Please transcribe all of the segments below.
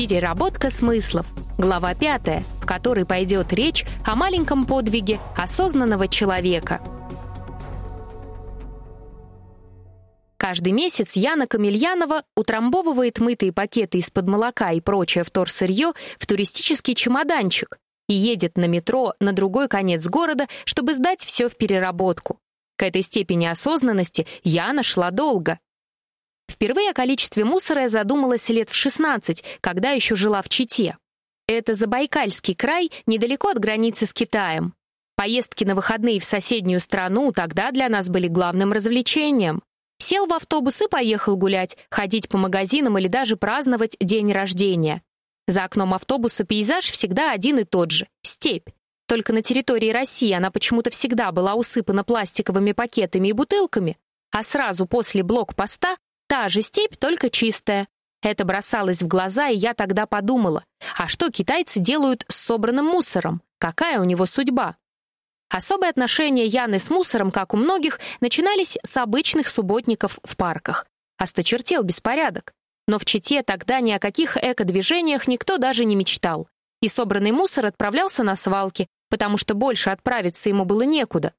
Переработка смыслов. Глава 5, в которой пойдет речь о маленьком подвиге осознанного человека. Каждый месяц Яна Камельянова утрамбовывает мытые пакеты из-под молока и прочее вторсырье в туристический чемоданчик и едет на метро на другой конец города, чтобы сдать все в переработку. К этой степени осознанности Яна шла долго. Впервые о количестве мусора я задумалась лет в 16, когда еще жила в Чите. Это Забайкальский край, недалеко от границы с Китаем. Поездки на выходные в соседнюю страну тогда для нас были главным развлечением. Сел в автобус и поехал гулять, ходить по магазинам или даже праздновать день рождения. За окном автобуса пейзаж всегда один и тот же — степь. Только на территории России она почему-то всегда была усыпана пластиковыми пакетами и бутылками, а сразу после блокпоста Та же степь, только чистая. Это бросалось в глаза, и я тогда подумала, а что китайцы делают с собранным мусором? Какая у него судьба? Особые отношения Яны с мусором, как у многих, начинались с обычных субботников в парках. Осточертел беспорядок. Но в Чите тогда ни о каких эко-движениях никто даже не мечтал. И собранный мусор отправлялся на свалки, потому что больше отправиться ему было некуда.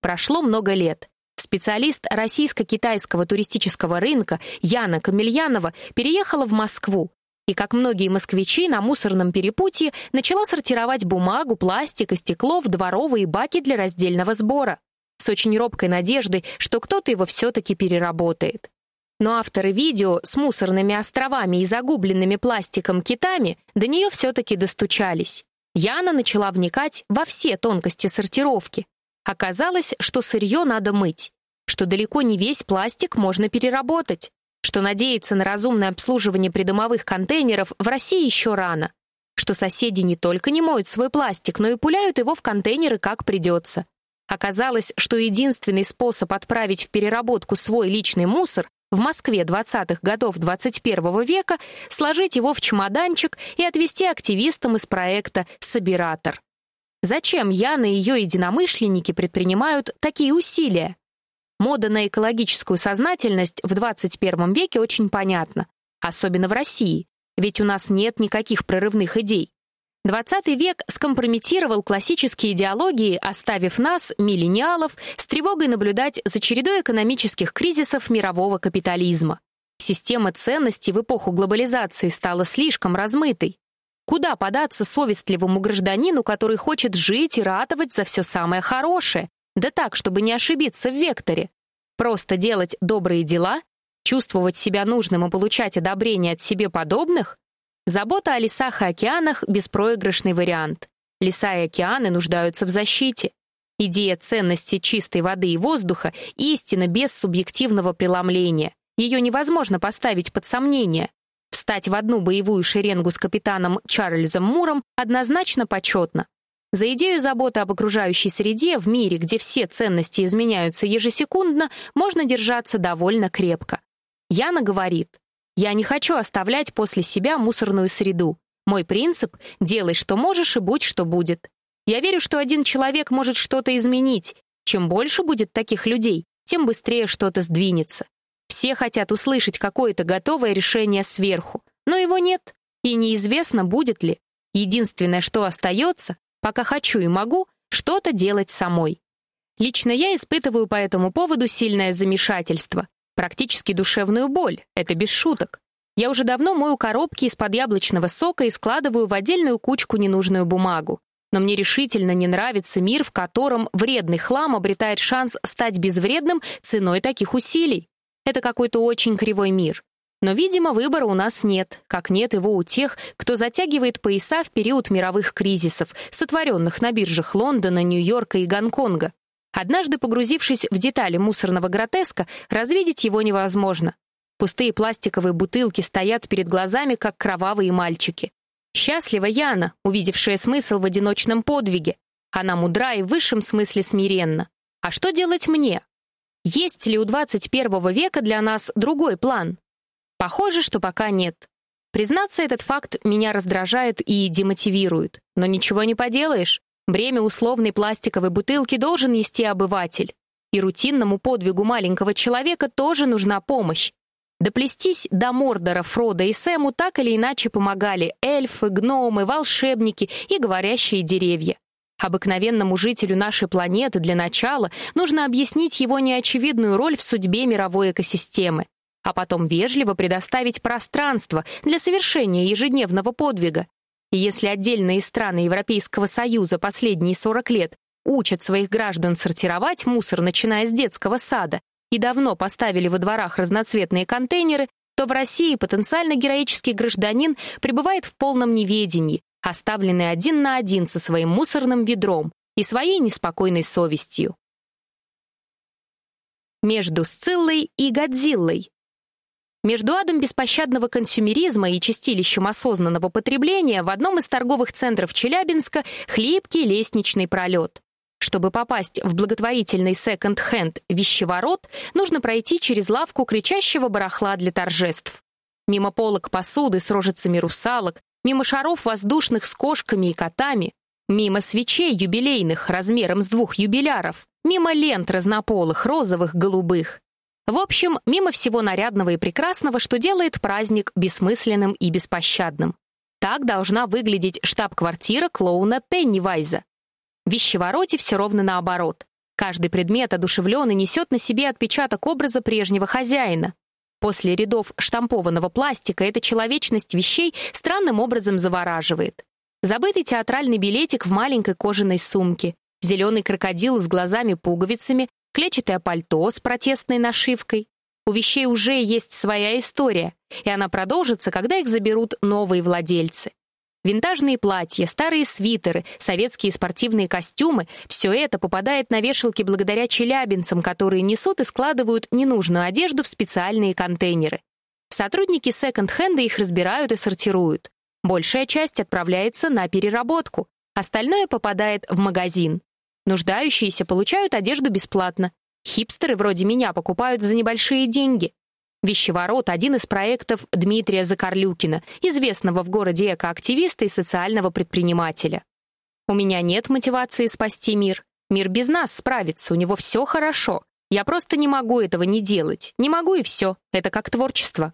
Прошло много лет. Специалист российско-китайского туристического рынка Яна Камельянова переехала в Москву и, как многие москвичи, на мусорном перепутье начала сортировать бумагу, пластик и стекло в дворовые баки для раздельного сбора с очень робкой надеждой, что кто-то его все-таки переработает. Но авторы видео с мусорными островами и загубленными пластиком китами до нее все-таки достучались. Яна начала вникать во все тонкости сортировки, Оказалось, что сырье надо мыть, что далеко не весь пластик можно переработать, что надеяться на разумное обслуживание придомовых контейнеров в России еще рано, что соседи не только не моют свой пластик, но и пуляют его в контейнеры как придется. Оказалось, что единственный способ отправить в переработку свой личный мусор в Москве 20-х годов 21 века — сложить его в чемоданчик и отвезти активистам из проекта «Собиратор». Зачем Яна и ее единомышленники предпринимают такие усилия? Мода на экологическую сознательность в 21 веке очень понятна, особенно в России, ведь у нас нет никаких прорывных идей. 20 век скомпрометировал классические идеологии, оставив нас, миллениалов, с тревогой наблюдать за чередой экономических кризисов мирового капитализма. Система ценностей в эпоху глобализации стала слишком размытой. Куда податься совестливому гражданину, который хочет жить и ратовать за все самое хорошее, да так, чтобы не ошибиться в векторе? Просто делать добрые дела? Чувствовать себя нужным и получать одобрение от себе подобных? Забота о лесах и океанах — беспроигрышный вариант. Леса и океаны нуждаются в защите. Идея ценности чистой воды и воздуха — истина без субъективного преломления. Ее невозможно поставить под сомнение. Встать в одну боевую шеренгу с капитаном Чарльзом Муром однозначно почетно. За идею заботы об окружающей среде в мире, где все ценности изменяются ежесекундно, можно держаться довольно крепко. Яна говорит, «Я не хочу оставлять после себя мусорную среду. Мой принцип — делай, что можешь, и будь, что будет. Я верю, что один человек может что-то изменить. Чем больше будет таких людей, тем быстрее что-то сдвинется. Все хотят услышать какое-то готовое решение сверху, но его нет, и неизвестно, будет ли. Единственное, что остается, пока хочу и могу, что-то делать самой. Лично я испытываю по этому поводу сильное замешательство, практически душевную боль, это без шуток. Я уже давно мою коробки из-под яблочного сока и складываю в отдельную кучку ненужную бумагу. Но мне решительно не нравится мир, в котором вредный хлам обретает шанс стать безвредным ценой таких усилий. Это какой-то очень кривой мир. Но, видимо, выбора у нас нет, как нет его у тех, кто затягивает пояса в период мировых кризисов, сотворенных на биржах Лондона, Нью-Йорка и Гонконга. Однажды погрузившись в детали мусорного гротеска, развидеть его невозможно. Пустые пластиковые бутылки стоят перед глазами, как кровавые мальчики. Счастлива Яна, увидевшая смысл в одиночном подвиге. Она мудра и в высшем смысле смиренна. А что делать мне? Есть ли у 21 века для нас другой план? Похоже, что пока нет. Признаться, этот факт меня раздражает и демотивирует. Но ничего не поделаешь. Бремя условной пластиковой бутылки должен нести обыватель. И рутинному подвигу маленького человека тоже нужна помощь. Доплестись до Мордора Фрода и Сэму так или иначе помогали эльфы, гномы, волшебники и говорящие деревья. Обыкновенному жителю нашей планеты для начала нужно объяснить его неочевидную роль в судьбе мировой экосистемы, а потом вежливо предоставить пространство для совершения ежедневного подвига. И если отдельные страны Европейского Союза последние 40 лет учат своих граждан сортировать мусор, начиная с детского сада, и давно поставили во дворах разноцветные контейнеры, то в России потенциально героический гражданин пребывает в полном неведении, оставленный один на один со своим мусорным ведром и своей неспокойной совестью. Между Сциллой и Годзиллой между адом беспощадного консюмеризма и чистилищем осознанного потребления в одном из торговых центров Челябинска хлипкий лестничный пролет. Чтобы попасть в благотворительный секонд-хенд «Вещеворот», нужно пройти через лавку кричащего барахла для торжеств. Мимо полок посуды с рожицами русалок, мимо шаров воздушных с кошками и котами, мимо свечей юбилейных размером с двух юбиляров, мимо лент разнополых, розовых, голубых. В общем, мимо всего нарядного и прекрасного, что делает праздник бессмысленным и беспощадным. Так должна выглядеть штаб-квартира клоуна Пеннивайза. В вещевороте все ровно наоборот. Каждый предмет одушевлен и несет на себе отпечаток образа прежнего хозяина. После рядов штампованного пластика эта человечность вещей странным образом завораживает. Забытый театральный билетик в маленькой кожаной сумке, зеленый крокодил с глазами-пуговицами, клетчатое пальто с протестной нашивкой. У вещей уже есть своя история, и она продолжится, когда их заберут новые владельцы. Винтажные платья, старые свитеры, советские спортивные костюмы — все это попадает на вешалки благодаря челябинцам, которые несут и складывают ненужную одежду в специальные контейнеры. Сотрудники секонд-хенда их разбирают и сортируют. Большая часть отправляется на переработку, остальное попадает в магазин. Нуждающиеся получают одежду бесплатно. Хипстеры вроде меня покупают за небольшие деньги. Вещеворот — один из проектов Дмитрия Закарлюкина, известного в городе экоактивиста и социального предпринимателя. У меня нет мотивации спасти мир. Мир без нас справится, у него все хорошо. Я просто не могу этого не делать. Не могу и все. Это как творчество.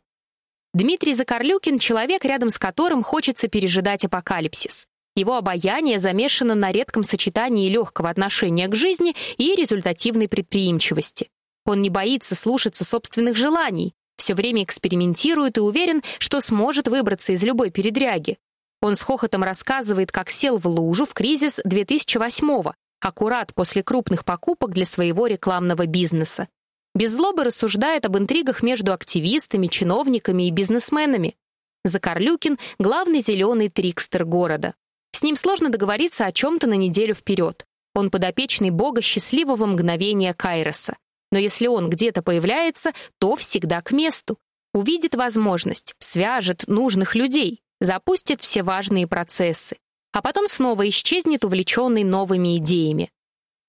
Дмитрий Закарлюкин — человек, рядом с которым хочется пережидать апокалипсис. Его обаяние замешано на редком сочетании легкого отношения к жизни и результативной предприимчивости. Он не боится слушаться собственных желаний, все время экспериментирует и уверен, что сможет выбраться из любой передряги. Он с хохотом рассказывает, как сел в лужу в кризис 2008-го, аккурат после крупных покупок для своего рекламного бизнеса. Без злобы рассуждает об интригах между активистами, чиновниками и бизнесменами. Закарлюкин — главный зеленый трикстер города. С ним сложно договориться о чем-то на неделю вперед. Он подопечный бога счастливого мгновения Кайроса. Но если он где-то появляется, то всегда к месту. Увидит возможность, свяжет нужных людей, запустит все важные процессы, а потом снова исчезнет увлеченный новыми идеями.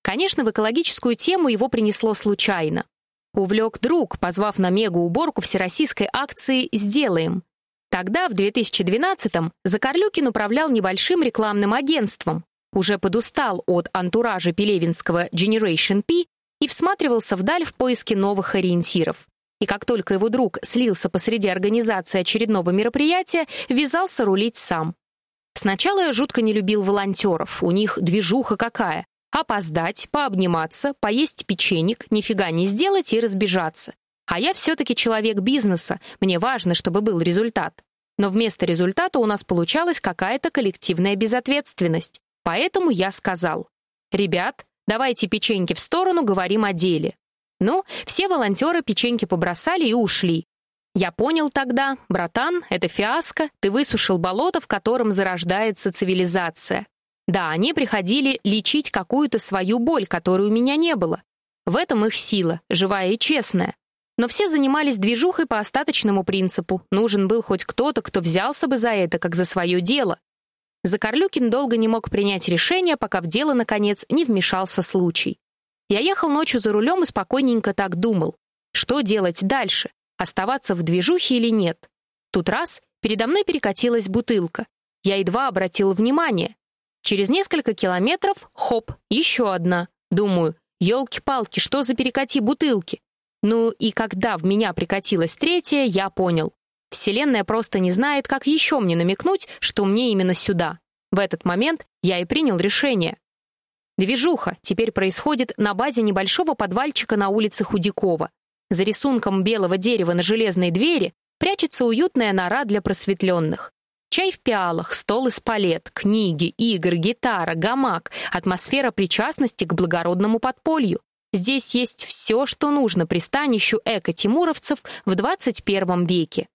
Конечно, в экологическую тему его принесло случайно. Увлек друг, позвав на мега-уборку всероссийской акции «Сделаем». Тогда, в 2012-м, Закарлюкин управлял небольшим рекламным агентством, уже подустал от антуража пелевинского Generation P и всматривался вдаль в поиске новых ориентиров. И как только его друг слился посреди организации очередного мероприятия, ввязался рулить сам. Сначала я жутко не любил волонтеров, у них движуха какая. Опоздать, пообниматься, поесть печенек, нифига не сделать и разбежаться. А я все-таки человек бизнеса, мне важно, чтобы был результат. Но вместо результата у нас получалась какая-то коллективная безответственность. Поэтому я сказал, «Ребят, Давайте печеньки в сторону, говорим о деле. Ну, все волонтеры печеньки побросали и ушли. Я понял тогда, братан, это фиаско, ты высушил болото, в котором зарождается цивилизация. Да, они приходили лечить какую-то свою боль, которой у меня не было. В этом их сила, живая и честная. Но все занимались движухой по остаточному принципу. Нужен был хоть кто-то, кто взялся бы за это, как за свое дело. Закарлюкин долго не мог принять решение, пока в дело, наконец, не вмешался случай. Я ехал ночью за рулем и спокойненько так думал. Что делать дальше? Оставаться в движухе или нет? Тут раз, передо мной перекатилась бутылка. Я едва обратил внимание. Через несколько километров, хоп, еще одна. Думаю, елки-палки, что за перекати бутылки? Ну и когда в меня прикатилась третья, я понял. Вселенная просто не знает, как еще мне намекнуть, что мне именно сюда. В этот момент я и принял решение. Движуха теперь происходит на базе небольшого подвальчика на улице Худякова. За рисунком белого дерева на железной двери прячется уютная нора для просветленных. Чай в пиалах, стол из палет, книги, игры, гитара, гамак, атмосфера причастности к благородному подполью. Здесь есть все, что нужно пристанищу эко-тимуровцев в 21 веке.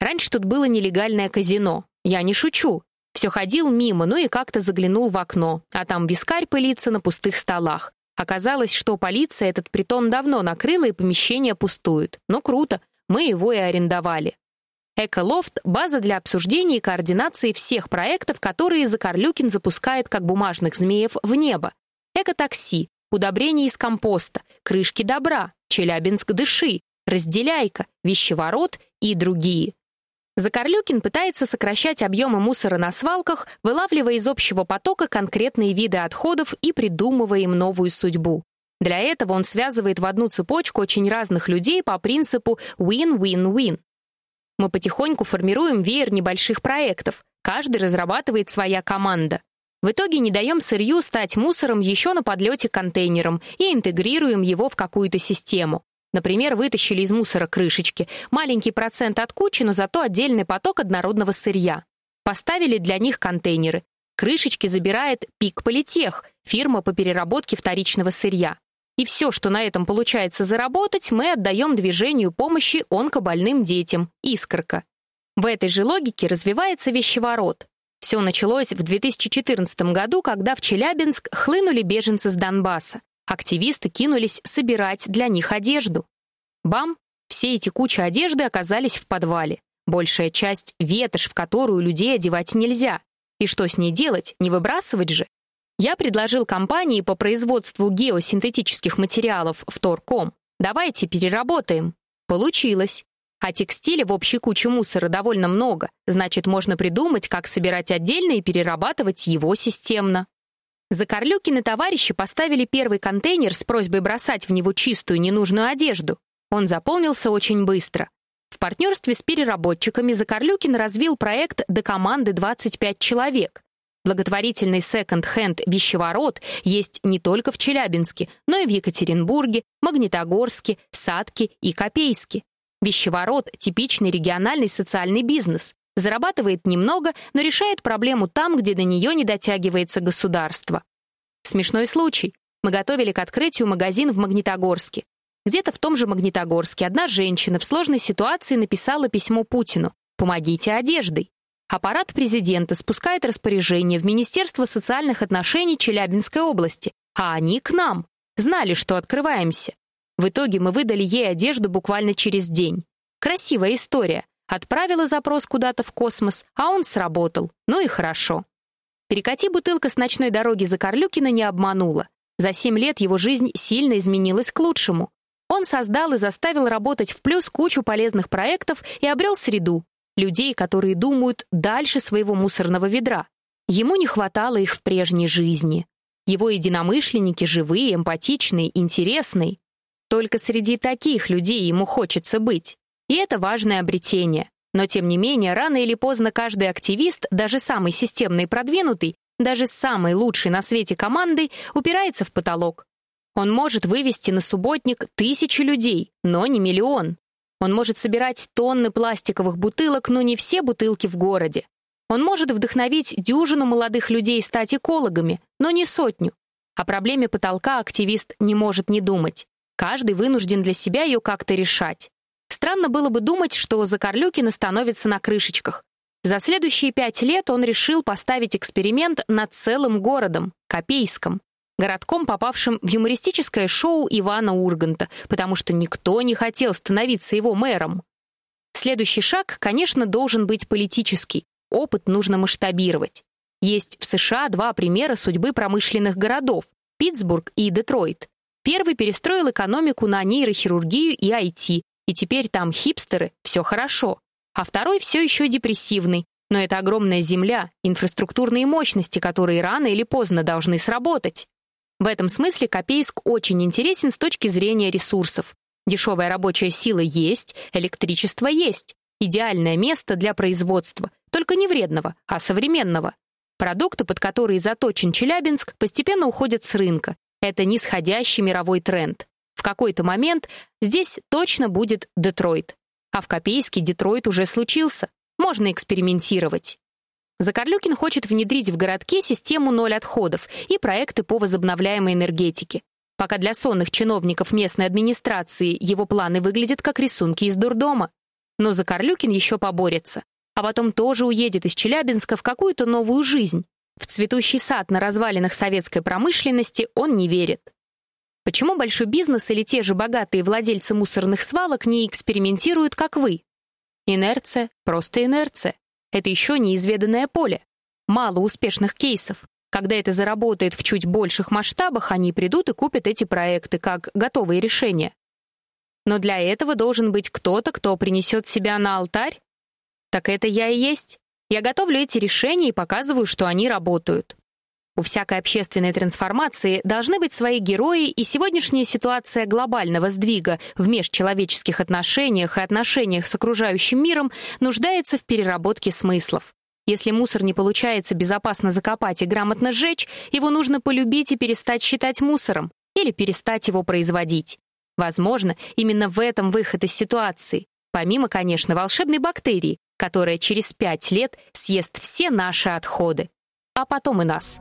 Раньше тут было нелегальное казино. Я не шучу. Все ходил мимо, ну и как-то заглянул в окно, а там вискарь пылится на пустых столах. Оказалось, что полиция этот притон давно накрыла и помещения пустуют. Ну круто, мы его и арендовали. Эколофт — база для обсуждения и координации всех проектов, которые Закарлюкин запускает как бумажных змеев в небо. Экотакси, удобрения из компоста, крышки добра, Челябинск дыши, разделяйка, вещеворот и другие. Закарлюкин пытается сокращать объемы мусора на свалках, вылавливая из общего потока конкретные виды отходов и придумывая им новую судьбу. Для этого он связывает в одну цепочку очень разных людей по принципу win-win-win. Мы потихоньку формируем веер небольших проектов, каждый разрабатывает своя команда. В итоге не даем сырью стать мусором еще на подлете контейнером и интегрируем его в какую-то систему. Например, вытащили из мусора крышечки, маленький процент от кучи, но зато отдельный поток однородного сырья. Поставили для них контейнеры. Крышечки забирает ПИК Политех, фирма по переработке вторичного сырья. И все, что на этом получается заработать, мы отдаем движению помощи онкобольным детям, «Искорка». В этой же логике развивается вещеворот. Все началось в 2014 году, когда в Челябинск хлынули беженцы с Донбасса. Активисты кинулись собирать для них одежду. Бам! Все эти кучи одежды оказались в подвале. Большая часть — ветошь, в которую людей одевать нельзя. И что с ней делать? Не выбрасывать же? Я предложил компании по производству геосинтетических материалов в Торком. Давайте переработаем. Получилось. А текстиля в общей куче мусора довольно много, значит, можно придумать, как собирать отдельно и перерабатывать его системно. Закарлюкины товарищи поставили первый контейнер с просьбой бросать в него чистую ненужную одежду. Он заполнился очень быстро. В партнерстве с переработчиками Закарлюкин развил проект до команды 25 человек. Благотворительный секонд-хенд «Вещеворот» есть не только в Челябинске, но и в Екатеринбурге, Магнитогорске, Садке и Копейске. Вещеворот — типичный региональный социальный бизнес. Зарабатывает немного, но решает проблему там, где до нее не дотягивается государство. Смешной случай. Мы готовили к открытию магазин в Магнитогорске. Где-то в том же Магнитогорске одна женщина в сложной ситуации написала письмо Путину «Помогите одеждой». Аппарат президента спускает распоряжение в Министерство социальных отношений Челябинской области, а они к нам. Знали, что открываемся. В итоге мы выдали ей одежду буквально через день. Красивая история. Отправила запрос куда-то в космос, а он сработал. Ну и хорошо. Перекати бутылка с ночной дороги за Карлюкина не обманула. За семь лет его жизнь сильно изменилась к лучшему. Он создал и заставил работать в плюс кучу полезных проектов и обрел среду. Людей, которые думают дальше своего мусорного ведра. Ему не хватало их в прежней жизни. Его единомышленники живые, эмпатичные, интересные. Только среди таких людей ему хочется быть. И это важное обретение. Но тем не менее, рано или поздно каждый активист, даже самый системный и продвинутый, даже с самой лучшей на свете командой, упирается в потолок. Он может вывести на субботник тысячи людей, но не миллион. Он может собирать тонны пластиковых бутылок, но не все бутылки в городе. Он может вдохновить дюжину молодых людей стать экологами, но не сотню. О проблеме потолка активист не может не думать. Каждый вынужден для себя ее как-то решать. Странно было бы думать, что Закарлюкин становится на крышечках. За следующие пять лет он решил поставить эксперимент над целым городом, Копейском, городком, попавшим в юмористическое шоу Ивана Урганта, потому что никто не хотел становиться его мэром. Следующий шаг, конечно, должен быть политический. Опыт нужно масштабировать. Есть в США два примера судьбы промышленных городов — Питтсбург и Детройт. Первый перестроил экономику на нейрохирургию и IT, и теперь там хипстеры, все хорошо. А второй все еще депрессивный, но это огромная земля, инфраструктурные мощности, которые рано или поздно должны сработать. В этом смысле Копейск очень интересен с точки зрения ресурсов. Дешевая рабочая сила есть, электричество есть. Идеальное место для производства, только не вредного, а современного. Продукты, под которые заточен Челябинск, постепенно уходят с рынка. Это нисходящий мировой тренд. В какой-то момент здесь точно будет Детройт. А в Копейске Детройт уже случился. Можно экспериментировать. Закарлюкин хочет внедрить в городке систему ноль отходов и проекты по возобновляемой энергетике. Пока для сонных чиновников местной администрации его планы выглядят как рисунки из дурдома. Но Закарлюкин еще поборется а потом тоже уедет из Челябинска в какую-то новую жизнь. В цветущий сад на развалинах советской промышленности он не верит. Почему большой бизнес или те же богатые владельцы мусорных свалок не экспериментируют, как вы? Инерция, просто инерция. Это еще неизведанное поле. Мало успешных кейсов. Когда это заработает в чуть больших масштабах, они придут и купят эти проекты как готовые решения. Но для этого должен быть кто-то, кто принесет себя на алтарь так это я и есть. Я готовлю эти решения и показываю, что они работают. У всякой общественной трансформации должны быть свои герои, и сегодняшняя ситуация глобального сдвига в межчеловеческих отношениях и отношениях с окружающим миром нуждается в переработке смыслов. Если мусор не получается безопасно закопать и грамотно сжечь, его нужно полюбить и перестать считать мусором или перестать его производить. Возможно, именно в этом выход из ситуации. Помимо, конечно, волшебной бактерии, которая через пять лет съест все наши отходы, а потом и нас.